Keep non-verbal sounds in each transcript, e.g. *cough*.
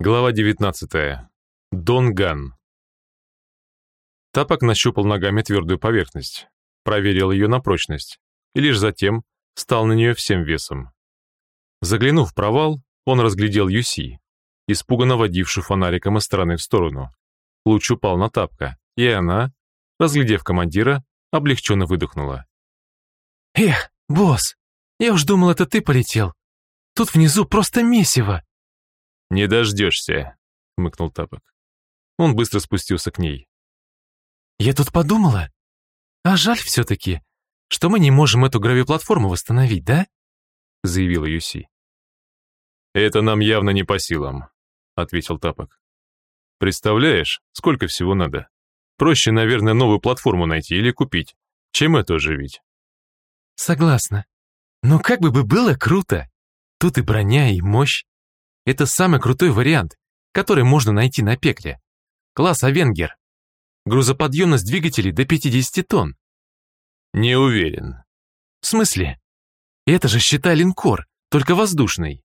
Глава 19. Донган. Тапок нащупал ногами твердую поверхность, проверил ее на прочность и лишь затем стал на нее всем весом. Заглянув в провал, он разглядел Юси, испуганно водившую фонариком из стороны в сторону. Луч упал на Тапка, и она, разглядев командира, облегченно выдохнула. «Эх, босс, я уж думал, это ты полетел. Тут внизу просто месиво!» «Не дождешься», — хмыкнул Тапок. Он быстро спустился к ней. «Я тут подумала. А жаль все-таки, что мы не можем эту гравиплатформу восстановить, да?» — заявила Юси. «Это нам явно не по силам», — ответил Тапок. «Представляешь, сколько всего надо? Проще, наверное, новую платформу найти или купить, чем это оживить». «Согласна. Но как бы бы было круто! Тут и броня, и мощь. Это самый крутой вариант, который можно найти на пекле. Класс Авенгер. Грузоподъемность двигателей до 50 тонн. Не уверен. В смысле? Это же, считай, линкор, только воздушный.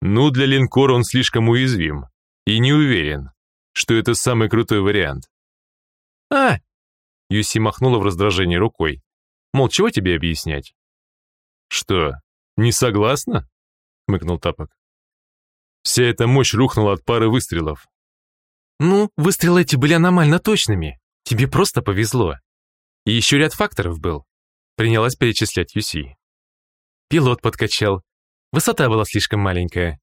Ну, для линкора он слишком уязвим. И не уверен, что это самый крутой вариант. А! Юси махнула в раздражении рукой. Мол, чего тебе объяснять? Что, не согласна? Хмыкнул Тапок. Вся эта мощь рухнула от пары выстрелов. Ну, выстрелы эти были аномально точными. Тебе просто повезло. И еще ряд факторов был. Принялась перечислять Юси. Пилот подкачал. Высота была слишком маленькая.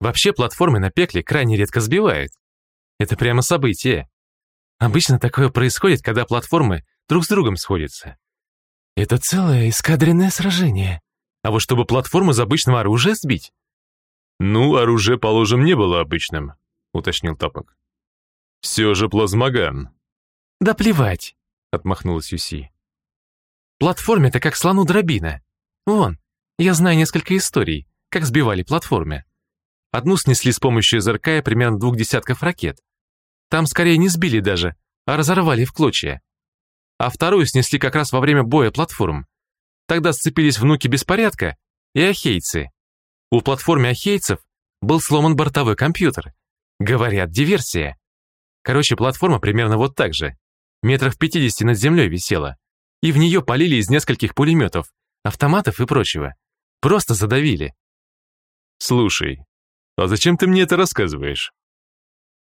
Вообще платформы на пекле крайне редко сбивают. Это прямо событие. Обычно такое происходит, когда платформы друг с другом сходятся. Это целое эскадренное сражение. А вот чтобы платформу из обычного оружия сбить, «Ну, оружие, положим, не было обычным», — уточнил Тапок. «Все же плазмоган». «Да плевать», — отмахнулась Юси. «Платформе-то как слону дробина. Вон, я знаю несколько историй, как сбивали платформе. Одну снесли с помощью ЗРК примерно двух десятков ракет. Там скорее не сбили даже, а разорвали в клочья. А вторую снесли как раз во время боя платформ. Тогда сцепились внуки беспорядка и ахейцы. У платформы ахейцев был сломан бортовой компьютер. Говорят, диверсия. Короче, платформа примерно вот так же. Метров 50 над землей висела. И в нее полили из нескольких пулеметов, автоматов и прочего. Просто задавили. Слушай, а зачем ты мне это рассказываешь?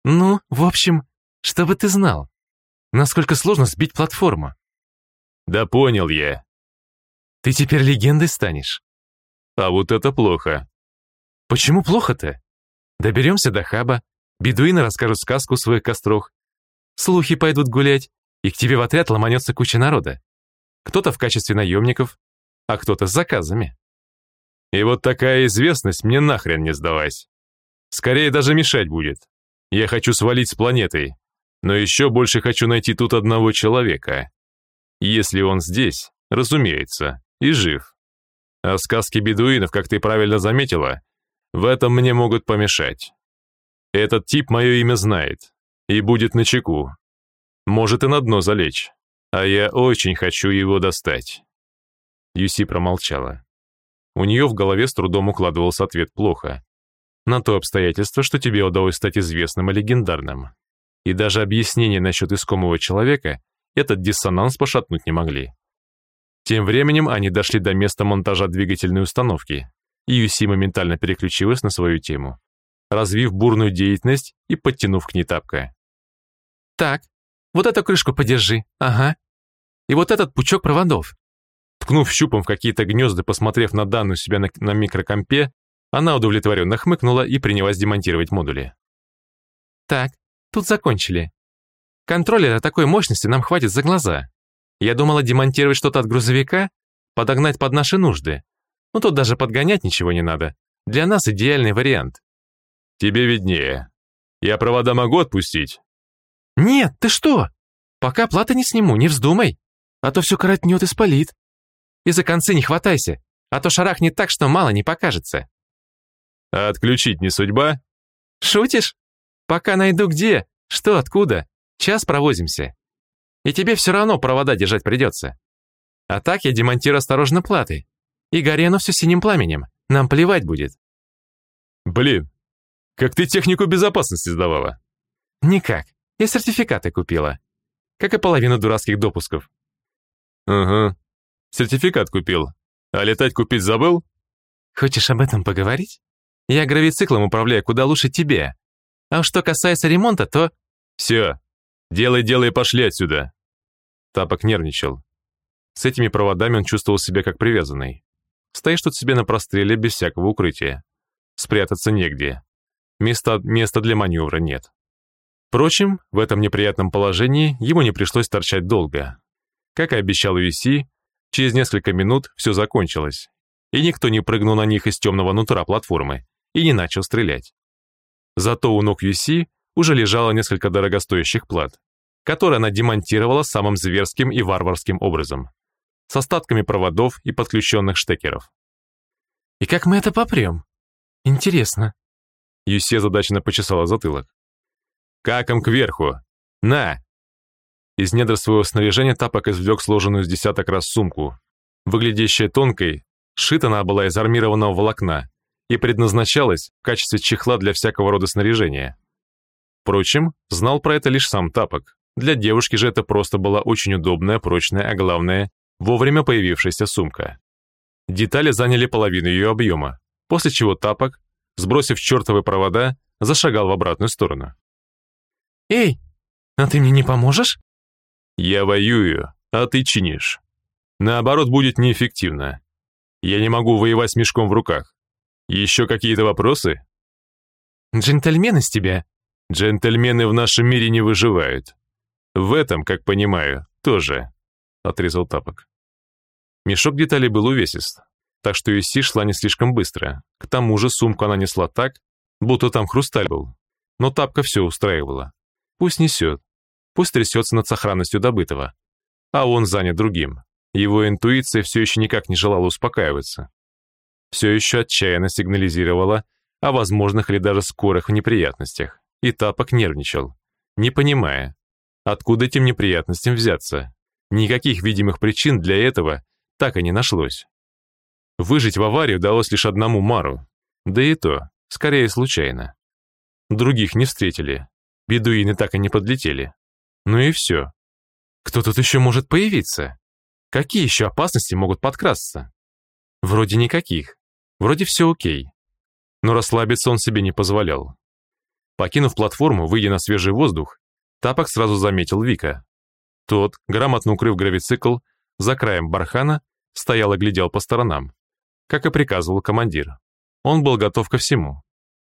Ну, в общем, чтобы ты знал, насколько сложно сбить платформу. Да понял я. Ты теперь легендой станешь. А вот это плохо. Почему плохо-то? Доберемся до хаба, бедуины расскажут сказку своих кострах, слухи пойдут гулять, и к тебе в отряд ломанется куча народа. Кто-то в качестве наемников, а кто-то с заказами. И вот такая известность мне нахрен не сдалась. Скорее даже мешать будет. Я хочу свалить с планеты, но еще больше хочу найти тут одного человека. Если он здесь, разумеется, и жив. А сказки бедуинов, как ты правильно заметила, в этом мне могут помешать. Этот тип мое имя знает и будет на чеку. Может и на дно залечь, а я очень хочу его достать». Юси промолчала. У нее в голове с трудом укладывался ответ плохо. На то обстоятельство, что тебе удалось стать известным и легендарным. И даже объяснение насчет искомого человека этот диссонанс пошатнуть не могли. Тем временем они дошли до места монтажа двигательной установки, Юси моментально переключилась на свою тему, развив бурную деятельность и подтянув к ней тапка. «Так, вот эту крышку подержи, ага. И вот этот пучок проводов». Ткнув щупом в какие-то гнезда, посмотрев на данную себя на, на микрокомпе, она удовлетворенно хмыкнула и принялась демонтировать модули. «Так, тут закончили. Контроллера такой мощности нам хватит за глаза. Я думала демонтировать что-то от грузовика, подогнать под наши нужды, ну тут даже подгонять ничего не надо. Для нас идеальный вариант. Тебе виднее. Я провода могу отпустить? Нет, ты что? Пока платы не сниму, не вздумай. А то все коротнет и спалит. И за концы не хватайся, а то шарахнет так, что мало не покажется. А отключить не судьба? Шутишь? Пока найду где, что, откуда, час провозимся. И тебе все равно провода держать придется. А так я демонтирую осторожно платы. И горе оно все синим пламенем. Нам плевать будет. Блин, Как ты технику безопасности сдавала? Никак. Я сертификаты купила. Как и половину дурацких допусков. Ага. Сертификат купил. А летать купить забыл? Хочешь об этом поговорить? Я гравициклом управляю куда лучше тебе. А что касается ремонта, то... Все. Делай, делай, пошли отсюда. Тапок нервничал. С этими проводами он чувствовал себя как привязанный. Стоишь тут себе на простреле без всякого укрытия. Спрятаться негде. Места, места для маневра нет. Впрочем, в этом неприятном положении ему не пришлось торчать долго. Как и обещал UC, через несколько минут все закончилось, и никто не прыгнул на них из темного нутра платформы и не начал стрелять. Зато у ног UC уже лежало несколько дорогостоящих плат, которые она демонтировала самым зверским и варварским образом, с остатками проводов и подключенных штекеров. «И как мы это попрем? Интересно». Юсе задачно почесала затылок. «Каком кверху! На!» Из недр своего снаряжения тапок извлек сложенную с десяток раз сумку. Выглядящая тонкой, сшита она была из армированного волокна и предназначалась в качестве чехла для всякого рода снаряжения. Впрочем, знал про это лишь сам тапок. Для девушки же это просто была очень удобная, прочная, а главное, вовремя появившаяся сумка. Детали заняли половину ее объема, после чего тапок, сбросив чертовы провода, зашагал в обратную сторону. «Эй, а ты мне не поможешь?» «Я воюю, а ты чинишь. Наоборот, будет неэффективно. Я не могу воевать с мешком в руках. Еще какие-то вопросы?» «Джентльмен из тебя?» «Джентльмены в нашем мире не выживают. В этом, как понимаю, тоже», — отрезал тапок. Мешок деталей был увесист, так что Иси шла не слишком быстро. К тому же сумку она несла так, будто там хрусталь был. Но тапка все устраивала. Пусть несет, пусть трясется над сохранностью добытого. А он занят другим. Его интуиция все еще никак не желала успокаиваться. Все еще отчаянно сигнализировала о возможных или даже скорых неприятностях. И тапок нервничал, не понимая, откуда этим неприятностям взяться. Никаких видимых причин для этого так и не нашлось. Выжить в аварии удалось лишь одному Мару, да и то, скорее случайно. Других не встретили, бедуины так и не подлетели. Ну и все. Кто тут еще может появиться? Какие еще опасности могут подкрасться? Вроде никаких. Вроде все окей. Но расслабиться он себе не позволял. Покинув платформу, выйдя на свежий воздух, Тапок сразу заметил Вика. Тот, грамотно укрыв гравицикл, за краем бархана, стоял и глядел по сторонам, как и приказывал командир. Он был готов ко всему.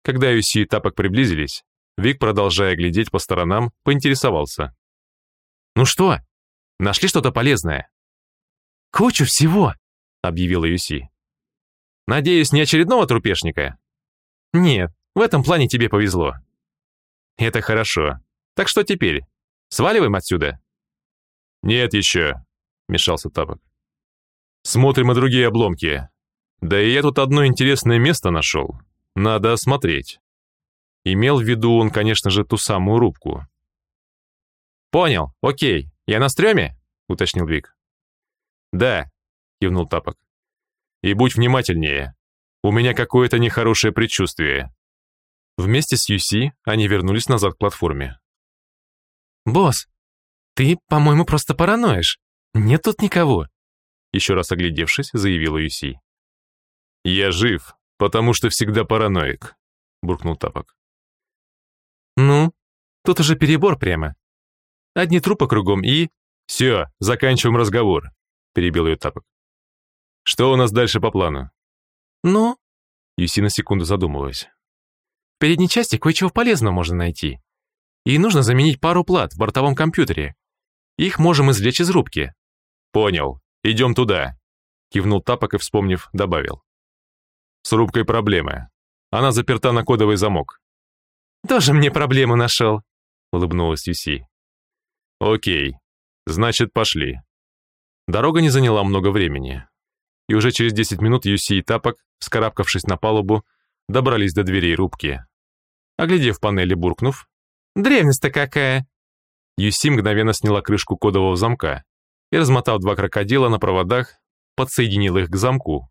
Когда Юси и Тапок приблизились, Вик, продолжая глядеть по сторонам, поинтересовался. «Ну что, нашли что-то полезное?» «Кучу всего», — объявила Юси. «Надеюсь, не очередного трупешника?» «Нет, в этом плане тебе повезло». «Это хорошо. Так что теперь? Сваливаем отсюда?» «Нет еще», — мешался Тапок. «Смотрим и другие обломки. Да и я тут одно интересное место нашел. Надо осмотреть». Имел в виду он, конечно же, ту самую рубку. «Понял, окей. Я на стреме?» — уточнил Вик. «Да», — кивнул Тапок. «И будь внимательнее. У меня какое-то нехорошее предчувствие». Вместе с Юси они вернулись назад к платформе. «Босс, ты, по-моему, просто параноишь. Нет тут никого», еще раз оглядевшись, заявила Юси. «Я жив, потому что всегда параноик», буркнул Тапок. «Ну, тут уже перебор прямо. Одни трупы кругом и...» «Все, заканчиваем разговор», перебил ее Тапок. «Что у нас дальше по плану?» «Ну?» Юси на секунду задумалась. «В передней части кое-чего полезного можно найти и нужно заменить пару плат в бортовом компьютере. Их можем извлечь из рубки». «Понял. Идем туда», — кивнул Тапок и, вспомнив, добавил. «С рубкой проблемы. Она заперта на кодовый замок». «Тоже мне проблему нашел», — улыбнулась Юси. «Окей. Значит, пошли». Дорога не заняла много времени. И уже через 10 минут Юси и Тапок, вскарабкавшись на палубу, добрались до дверей рубки. Оглядев панели, буркнув, Древность-то какая!» Юси мгновенно сняла крышку кодового замка и, размотав два крокодила на проводах, подсоединила их к замку,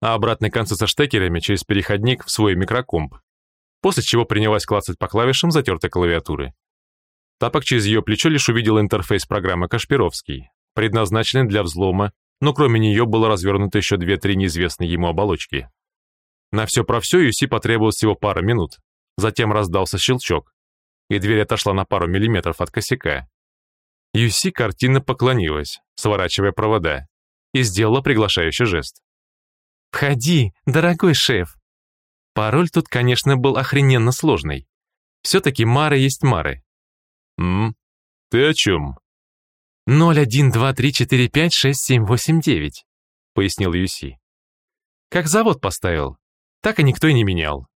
а обратные концы со штекерами через переходник в свой микрокомп. после чего принялась клацать по клавишам затертой клавиатуры. Тапок через ее плечо лишь увидел интерфейс программы Кашпировский, предназначенный для взлома, но кроме нее было развернуто еще две-три неизвестные ему оболочки. На все про все Юси потребовалось всего пара минут. Затем раздался щелчок, и дверь отошла на пару миллиметров от косяка. Юси картинно поклонилась, сворачивая провода, и сделала приглашающий жест. «Входи, дорогой шеф!» Пароль тут, конечно, был охрененно сложный. Все-таки Мары есть Мары. «М? Ты о чем?» «01234567889», — пояснил Юси. «Как завод поставил, так и никто и не менял.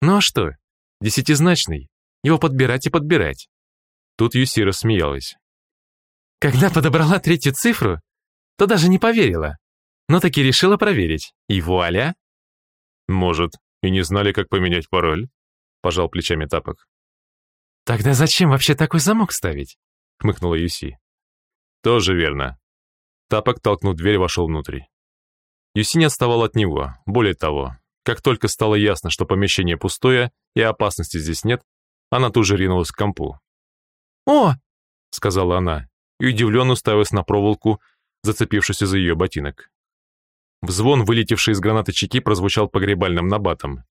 Ну а что, десятизначный, его подбирать и подбирать». Тут Юси рассмеялась. Когда подобрала третью цифру, то даже не поверила, но таки решила проверить, и вуаля. «Может, и не знали, как поменять пароль?» — пожал плечами Тапок. «Тогда зачем вообще такой замок ставить?» — хмыкнула Юси. «Тоже верно». Тапок, толкнув дверь, вошел внутрь. Юси не отставал от него. Более того, как только стало ясно, что помещение пустое и опасности здесь нет, она тут же ринулась к компу. «О!» — сказала она, и удивленно уставилась на проволоку, зацепившуюся за ее ботинок. Взвон, вылетевший из гранаты чеки, прозвучал погребальным набатом.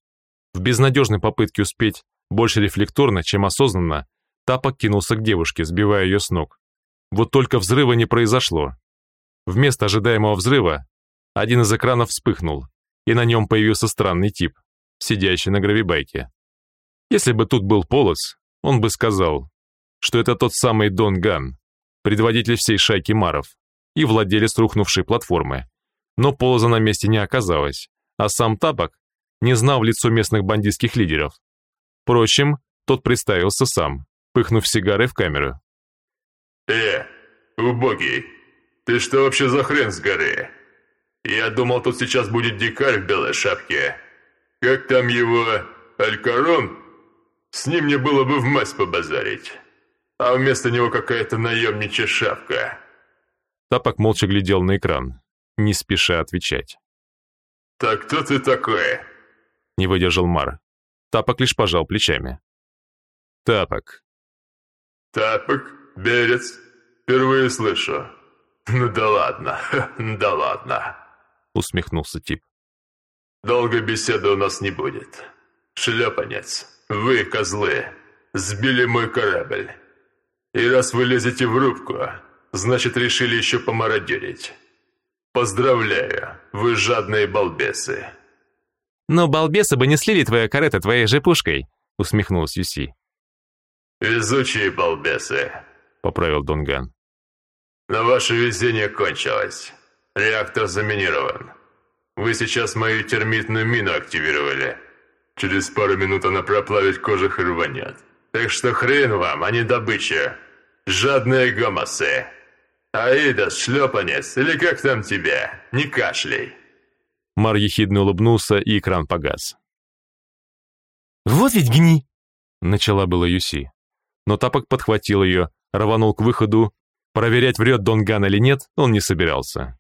В безнадежной попытке успеть больше рефлекторно, чем осознанно, Тапок кинулся к девушке, сбивая ее с ног. Вот только взрыва не произошло. Вместо ожидаемого взрыва один из экранов вспыхнул, и на нем появился странный тип, сидящий на гравибайке. Если бы тут был Полос, он бы сказал, что это тот самый Дон Ган, предводитель всей шайки Маров и владелец рухнувшей платформы, но Полоза на месте не оказалось, а сам Тапок не знал в лицо местных бандитских лидеров. Впрочем, тот представился сам, пыхнув сигарой в камеру. «Э, убогий, ты что вообще за хрен с горы? Я думал, тут сейчас будет дикарь в белой шапке. Как там его, Алькарон? С ним мне было бы в мазь побазарить. А вместо него какая-то наемничья шапка». Тапок молча глядел на экран не спеша отвечать. «Так кто ты такой?» Не выдержал Мар. Тапок лишь пожал плечами. «Тапок». «Тапок? Берец? Впервые слышу. Ну да ладно, *laughs* да ладно», усмехнулся тип. «Долго беседы у нас не будет. Шлепанец, вы, козлы, сбили мой корабль. И раз вы лезете в рубку, значит решили еще помародерить. «Поздравляю, вы жадные балбесы!» «Но балбесы бы не слили твое корыто твоей же пушкой», — усмехнулась Юси. «Везучие балбесы», — поправил Донган. «Но ваше везение кончилось. Реактор заминирован. Вы сейчас мою термитную мину активировали. Через пару минут она проплавит кожух и рванет. Так что хрен вам, а не добыча. Жадные гомосы!» «Аида, шлепанец, или как там тебя? Не кашляй!» Мар ехидно улыбнулся, и экран погас. «Вот ведь гни!» — начала была Юси. Но Тапок подхватил ее, рванул к выходу. Проверять, врет Донган или нет, он не собирался.